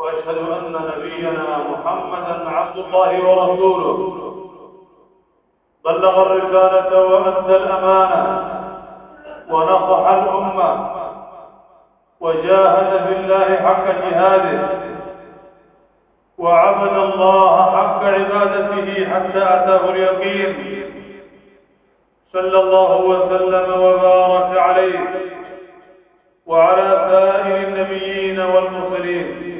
وأشهد أن نبينا محمدا عبد الله ورسوله. بلغ الرسالة وأدى الأمانة ونصح الأمة وجاهد في الله حق جهاده وعبد الله حق عبادته حتى أتاه اليقين. صلى الله وسلم وبارك عليه وعلى سائر النبيين والمرسلين.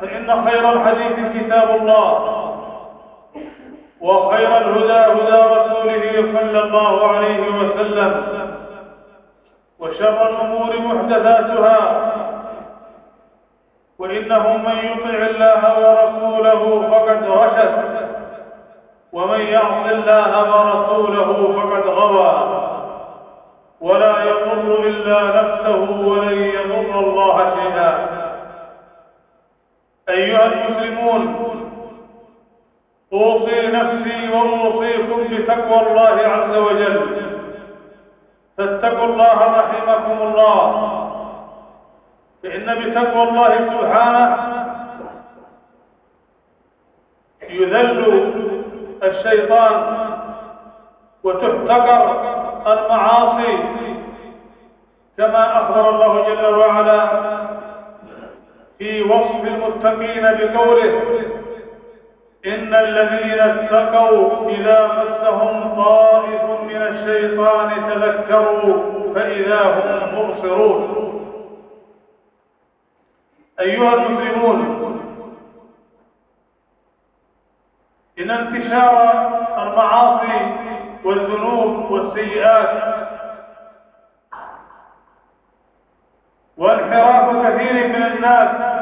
فان خير الحديث كتاب الله وخير الهدى هدى رسوله صلى الله عليه وسلم وشر الأمور محدثاتها وإنه من يطع الله ورسوله فقد رشد ومن يعص الله ورسوله فقد غوى ولا يضر إلا نفسه ولن يضر الله شيئا. أيها المسلمون أوصي نفسي وأوصيكم بتقوى الله عز وجل. فاتقوا الله رحمكم الله. فإن بتقوى الله سبحانه يذل الشيطان وتحتقر المعاصي كما أخبر الله جل وعلا في وصف المتقين بقوله إن الذين اتقوا إذا مسهم طائف من الشيطان تذكروا فإذا هم مبصرون. أيها المسلمون إن انتشار المعاصي والذنوب والسيئات وانحراف كثير من الناس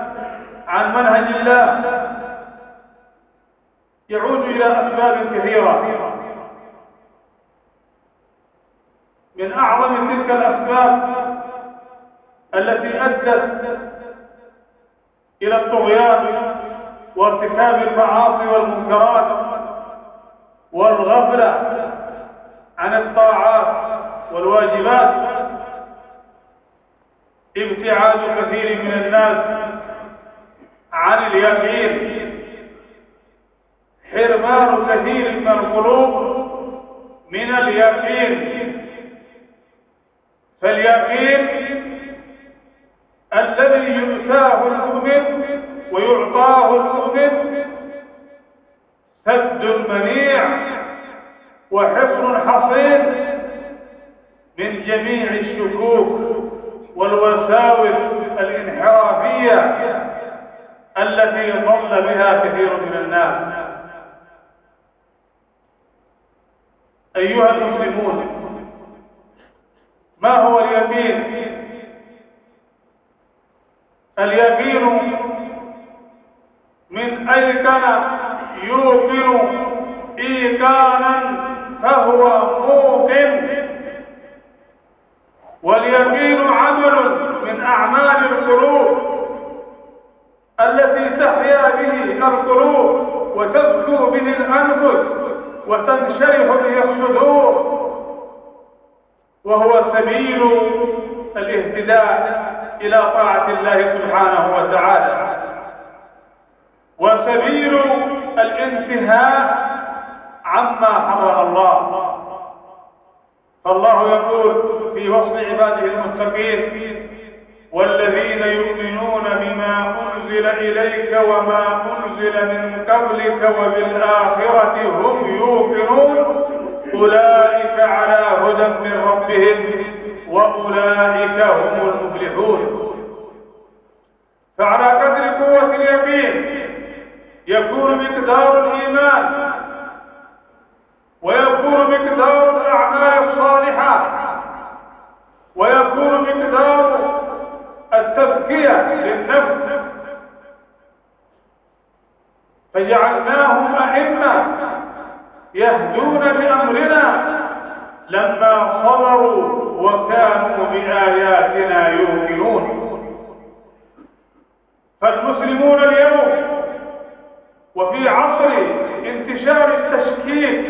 عن منهج الله. يعود إلى أسباب كثيرة. من أعظم تلك الأسباب التي أدت إلى الطغيان وارتكاب المعاصي والمنكرات والغفلة عن الطاعات والواجبات. ابتعاد كثير من الناس عن اليقين. حرمان كثير من القلوب من اليقين. فاليقين الذي يؤتاه المؤمن ويعطاه المؤمن سد منيع وحصن حصين من جميع الشكوك والوساوس الإنحرافية. التي ضل بها كثير من الناس. أيها المسلمون ما هو اليقين؟ اليقين من أيقن يوقن إيقانا فهو موقن؟ واليقين القلوب وتزكو به الأنفس وتنشرح به الصدور. وهو سبيل الاهتداء إلى طاعة الله سبحانه وتعالى. وسبيل الانتهاء عما حرم الله. فالله يقول في وصف عباده المتقين والذين يؤمنون بما أنزل إليك وما أنزل من قبلك وبالآخرة هم يوقنون. أولئك على هدى من ربهم وأولئك هم المفلحون. فعلى قدر قوة اليقين يكون مقدار الإيمان ويكون مقدار الأعمال الصالحة يهدون بأمرنا لما صبروا وكانوا بآياتنا يوقنون. فالمسلمون اليوم وفي عصر انتشار التشكيك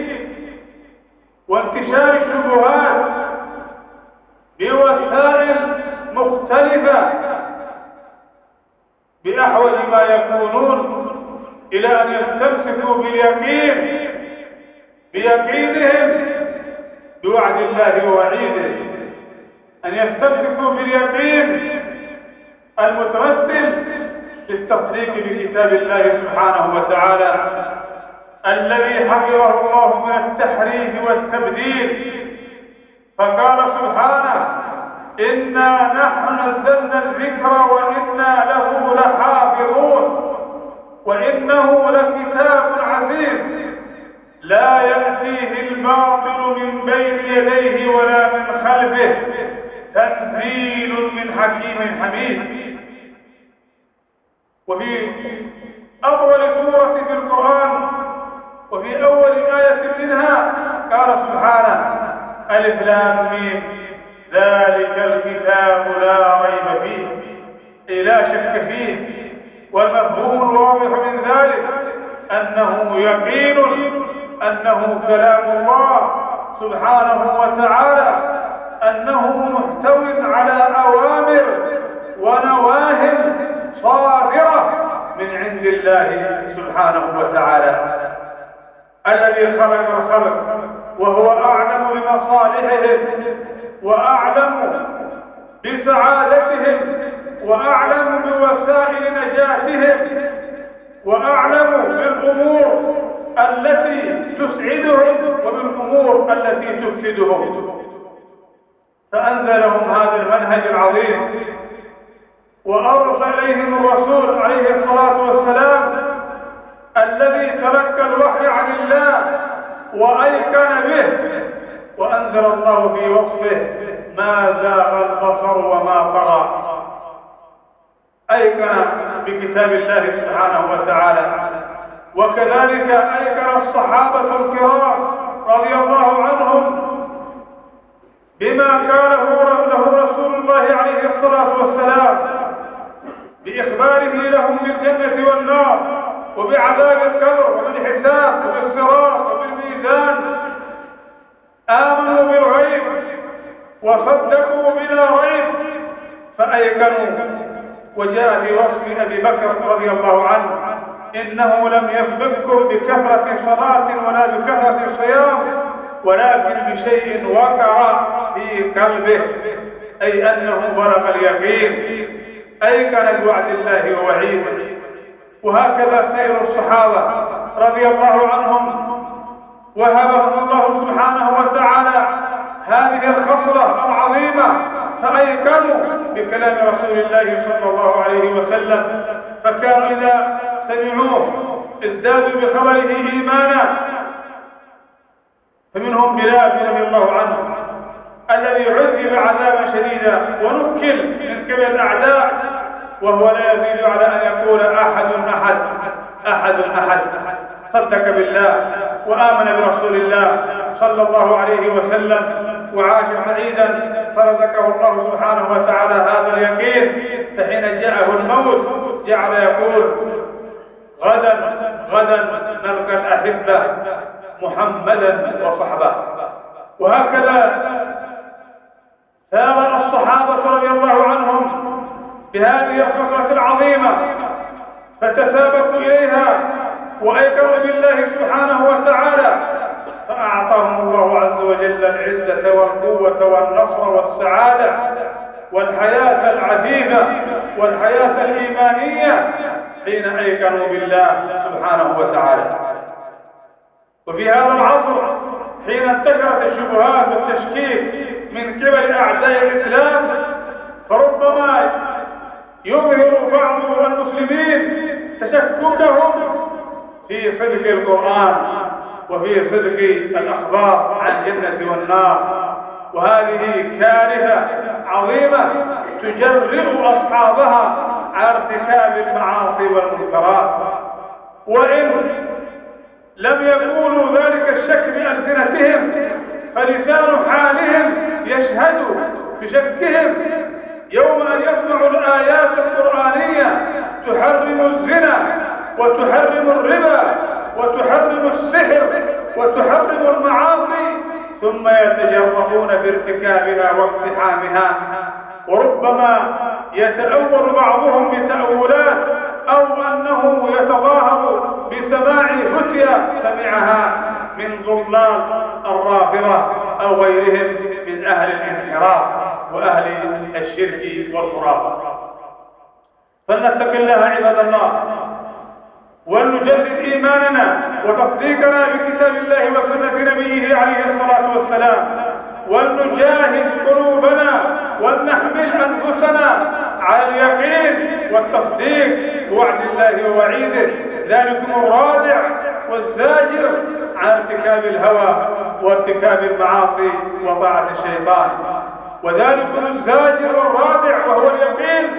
وانتشار الشبهات بوسائل مختلفة بأحوج ما يكونون إلى أن يستمسكوا باليقين بيقينهم بوعد الله ووعيده. أن يستمسكوا باليقين المتمثل بالتصديق بكتاب الله سبحانه وتعالى الذي حفظه الله من التحريف والتبديل. فقال سبحانه إنا نحن نزلنا الذكر وإنا له لحافظون وإنه لكتاب عزيز. يأتيه الباطل من بين يديه ولا من خلفه تنزيل من حكيم حميد. وفي أول سورة في القرآن وفي أول آية منها قال سبحانه ألف لام ذلك الكتاب لا ريب فيه أي لا شك فيه. والمفهوم الواضح من ذلك أنه يقين أنه كلام الله سبحانه وتعالى أنه محتو على أوامر ونواه صادرة من عند الله سبحانه وتعالى. الذي خلق الخلق وهو أعلم بمصالحهم وأعلم بسعادتهم وأعلم بوسائل نجاتهم وأعلم بالأمور التي تسعدهم وبالأمور التي تفسدهم. فأنزلهم هذا المنهج العظيم. وأرسل إليهم الرسول عليه الصلاة والسلام الذي تلقى الوحي عن الله وأيقن به. وأنزل الله في وصفه ما زاغ البصر وما طغى. أيقن بكتاب الله سبحانه وتعالى. وكذلك أيقن الصحابة الكرام رضي الله عنهم بما قاله له رسول الله عليه الصلاة والسلام بإخباره لهم بالجنة والنار وبعذاب القبر وبالحساب وبالصراط وبالميزان. آمنوا بالغيب وصدقوا بلا ريب فأيقنوا وجاء في وصف أبي بكر رضي الله عنه. إنه لم يسبقكم بكثرة صلاة ولا بكثرة صيام ولكن بشيء وقع في قلبه أي أنه بلغ اليقين أيقن بوعد الله ووعيده. وهكذا سير الصحابة رضي الله عنهم. وهبهم الله سبحانه وتعالى هذه الخصلة العظيمة فأيقنوا بكلام رسول الله صلى الله عليه وسلم. فكانوا إذا سمعوه ازدادوا بخبره إيمانا. فمنهم بلال رضي الله عنه الذي عذب عذابا شديدا ونكل من قبل الأعداء وهو لا يزيد على أن يقول أحد أحد أحد أحد صدق بالله وآمن برسول الله صلى الله عليه وسلم وعاش سعيدا فرزقه الله سبحانه وتعالى هذا اليقين فحين جاءه الموت جعل يقول الأحبة محمدا وصحبه وهكذا سار الصحابة رضي الله عنهم بهذه الخطوة العظيمة فتسابقوا إليها وأيقنوا بالله سبحانه وتعالى فأعطاهم الله عز وجل العزة والقوة والنصر والسعادة والحياة العفيفة والحياة الإيمانية حين أيقنوا بالله سبحانه وتعالى. وفي هذا العصر حين انتشرت الشبهات والتشكيك من قبل أعداء الإسلام فربما يظهر بعض المسلمين تشككهم في صدق القرآن وفي صدق الأخبار عن الجنة والنار. وهذه كارثة عظيمة تجرئ أصحابها على ارتكاب المعاصي والمنكرات. وإن لم يقولوا ذلك الشك بألسنتهم فلسان حالهم يشهد بشكهم. يوم أن يسمعوا الآيات القرآنية تحرم الزنا وتحرم الربا وتحرم السحر وتحرم المعاصي ثم يتجرؤون بارتكابها واقتحامها. وربما يتأول بعضهم بتأولات أو أنه يتظاهر بسماع فتيا سمعها من ضلال الرافضة أو غيرهم من أهل الانحراف وأهل الشرك والخرافة فلنتق الله عباد الله ولنجدد إيماننا وتصديقنا بكتاب الله وسنة نبيه عليه الصلاة والسلام. ولنجاهد قلوبنا ولنحمل أنفسنا على اليقين والتصديق بوعد الله ووعيده. ذلكم الرادع والزاجر عن ارتكاب الهوى وارتكاب المعاصي وطاعة الشيطان. وذلكم الزاجر والرادع وهو اليقين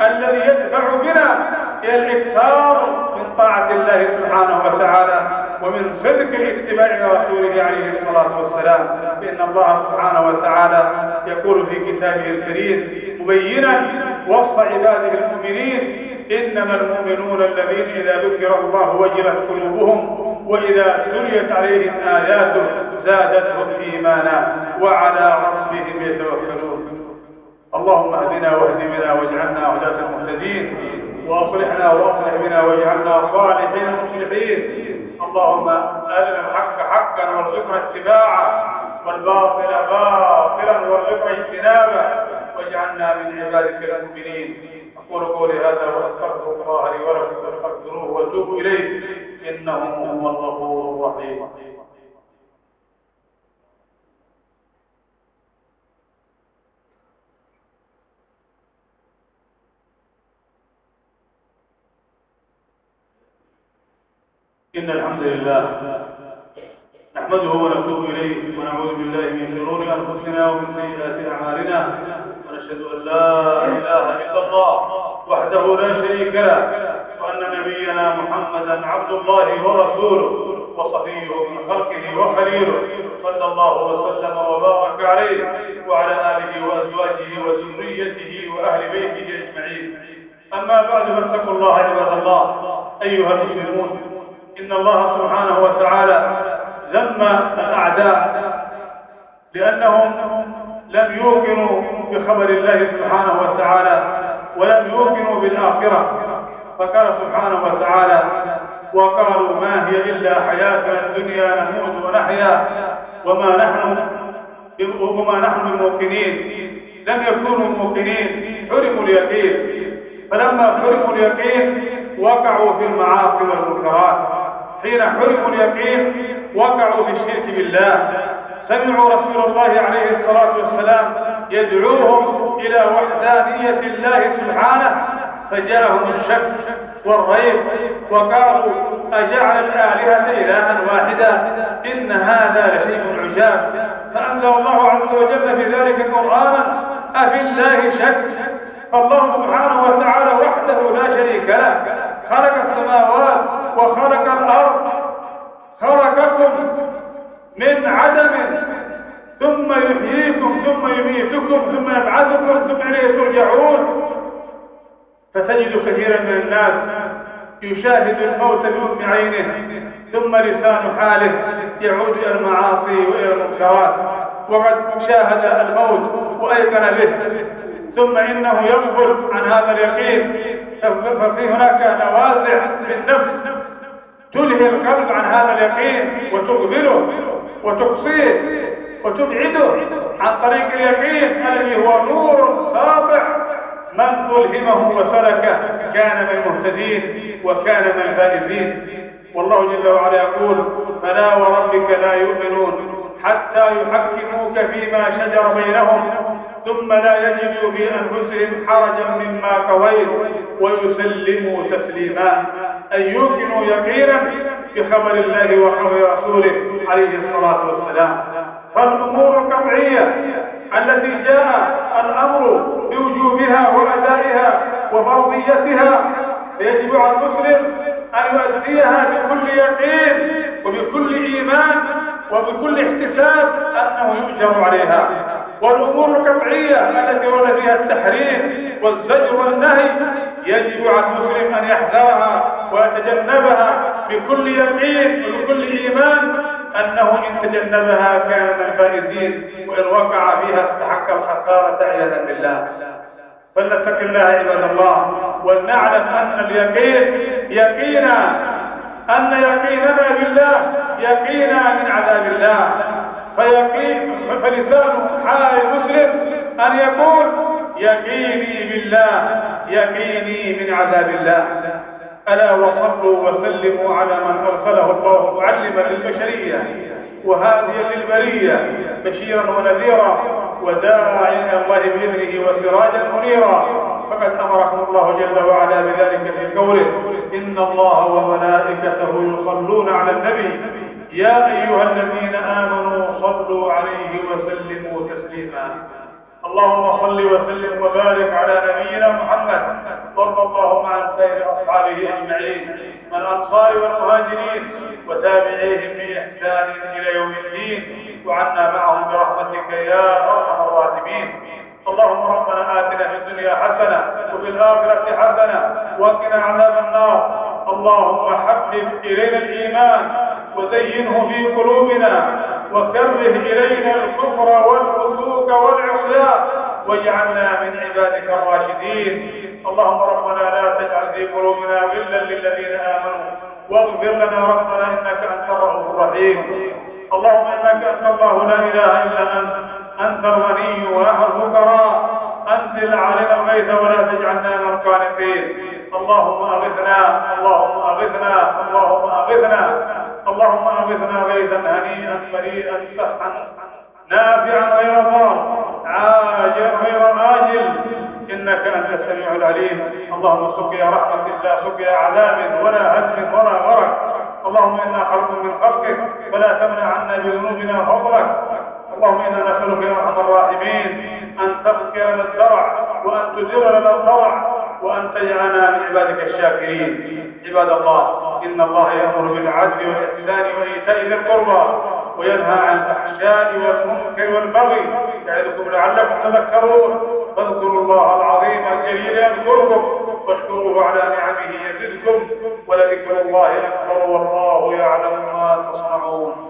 الذي يدفع بنا إلى الإكثار من طاعة الله سبحانه وتعالى ومن صدق الاتباع لرسوله عليه الصلاة والسلام. فإن الله سبحانه وتعالى يقول في كتابه الكريم مبينا وصف عباده المؤمنين إنما المؤمنون الذين إذا ذكر الله وجلت قلوبهم وإذا تليت عليهم آياته زادتهم إيمانا وعلى ربهم يتوكلون. اللهم اهدنا واهد بنا واجعلنا هداة المهتدين وأصلحنا وأصلح بنا واجعلنا صالحين مصلحين. اللهم ارنا الحق حقا وارزقنا اتباعه والباطل باطلا وارزقنا اجتنابه. واجعلنا من عبادك المؤمنين. أقول قولي هذا وأستغفر الله لي ولكم فاستغفروه وتوبوا إليه. إنه هو الغفور الرحيم. إن الحمد لله نحمده ونتوب إليه ونعوذ بالله من شرور أنفسنا ومن سيئات أعمالنا. ونشهد أن لا إله إلا الله وحده لا شريك له وأن نبينا محمدا عبد الله ورسوله وصفيه من خلقه وخليله صلى الله وسلم وبارك عليه وعلى آله وأزواجه وذريته وأهل بيته أجمعين. أما بعد فاتقوا الله عباد الله أيها المسلمون إن الله سبحانه وتعالى ذم الأعداء لأنهم لم يوقنوا بخبر الله سبحانه وتعالى ولم يوقنوا بالآخرة فقال سبحانه وتعالى وقالوا ما هي إلا حياتنا الدنيا نموت ونحيا وما نحن وما نحن بموقنين. لم يكونوا موقنين حرموا اليقين. فلما حرموا اليقين وقعوا في المعاصي والمنكرات. حين حرموا اليقين وقعوا في الشرك بالله. سمعوا رسول الله عليه الصلاة والسلام يدعوهم إلى وحدانية الله سبحانه فجاءهم الشك والريب وقالوا أجعل الآلهة إلها واحدا؟ إن هذا لشيء عجاب. فأنزل الله عز وجل في ذلك قرآنا أفي الله شك؟ فالله سبحانه وتعالى وحده لا شريك له خلق السماوات وخلق الأرض خلقكم من عدم ثم يحييكم ثم يميتكم ثم يبعثكم ثم إليه ترجعون فتجد كثيرا من الناس يشاهد الموت بأم عينه ثم لسان حاله يعود إلى المعاصي وإلى المنكرات وقد شاهد الموت وأيقن به. ثم إنه يغفل عن هذا اليقين. ففي هناك نوازع في النفس تلهي القلب عن هذا اليقين وتغفله وتقصيه وتبعده عن طريق اليقين الذي هو نور ساطع من ألهمه وسلكه كان من المهتدين وكان من الفائزين. والله جل وعلا يقول فلا وربك لا يؤمنون حتى يحكموك فيما شجر بينهم ثم لا يجدوا في أنفسهم حرجا مما قضيت ويسلموا تسليما. أن يوقنوا يقينا بخبر الله وخبر رسوله عليه الصلاة والسلام. فالأمور القطعية التي جاء الأمر بوجوبها وأدائها وفرضيتها فيجب على المسلم أن يؤديها بكل يقين وبكل إيمان وبكل احتساب أنه يؤجر عليها. والأمور القطعية التي ورد فيها التحريم والزجر والنهي يجب على المسلم أن يحذرها ويتجنبها بكل يقين وبكل إيمان أنه إن تجنبها كان من الفائزين وإن وقع فيها استحق الخسارة عياذا بالله. فلنتق الله عباد الله ولنعلم أن اليقين يقينا أن يقيننا بالله يقينا من عذاب الله. فيقين فلسان حال المسلم أن يقول يقيني بالله يقيني من عذاب الله. ألا وصلوا وسلموا على من أرسله الله معلما للبشرية وهاديا للبرية بشيرا ونذيرا وداعيا إلى الله بإذنه وسراجا منيرا. فقد أمركم الله جل وعلا بذلك في قوله إن الله وملائكته يصلون على النبي. يا أيها الذين آمنوا صلوا عليه وسلموا تسليما. اللهم صل وسلم وبارك على نبينا محمد وارض اللهم عن سائر أصحابه أجمعين الانصار والمهاجرين وتابعيهم بإحسان إلى يوم الدين وعنا معهم برحمتك يا أرحم الراحمين. اللهم ربنا آتنا في الدنيا حسنة وفي الآخرة حسنة وقنا عذاب النار. اللهم حبب إلينا الإيمان وزينه في قلوبنا وكره إلينا الكفر والفسوق. والعصيان واجعلنا من عبادك الراشدين. اللهم ربنا لا تجعل في قلوبنا غلا للذين آمنوا واغفر لنا ربنا إنك أنت الرؤوف الرحيم. اللهم إنك أنت الله لا إله إلا أنت أنت الغني ونحن الفقراء. أنزل علينا الغيث ولا تجعلنا من القانطين. اللهم أغثنا اللهم أغثنا اللهم أغثنا اللهم أغثنا غيثا هنيئا مريئا سحا نافعا غير ضار عاجل غير آجل. إنك أنت السميع العليم. اللهم سقيا رحمة لا سقيا عذاب ولا هدم ولا غرق. اللهم إنا خلق من خلقك فلا تمنع عنا بذنوبنا فضلك. اللهم إنا نسألك يا أرحم الراحمين أن تغفر لنا الزرع وأن تزيل لنا الضرع وأن تجعلنا من عبادك الشاكرين. عباد الله إن الله يأمر بالعدل والإحسان وإيتاء ذي القربى. وينهى عن الفحشاء والمنكر والبغي. يعظكم لعلكم تذكرون. فاذكروا الله العظيم الجليل يذكركم. واشكروه على نعمه يزدكم. ولذكر الله أكبر والله يعلم ما تصنعون.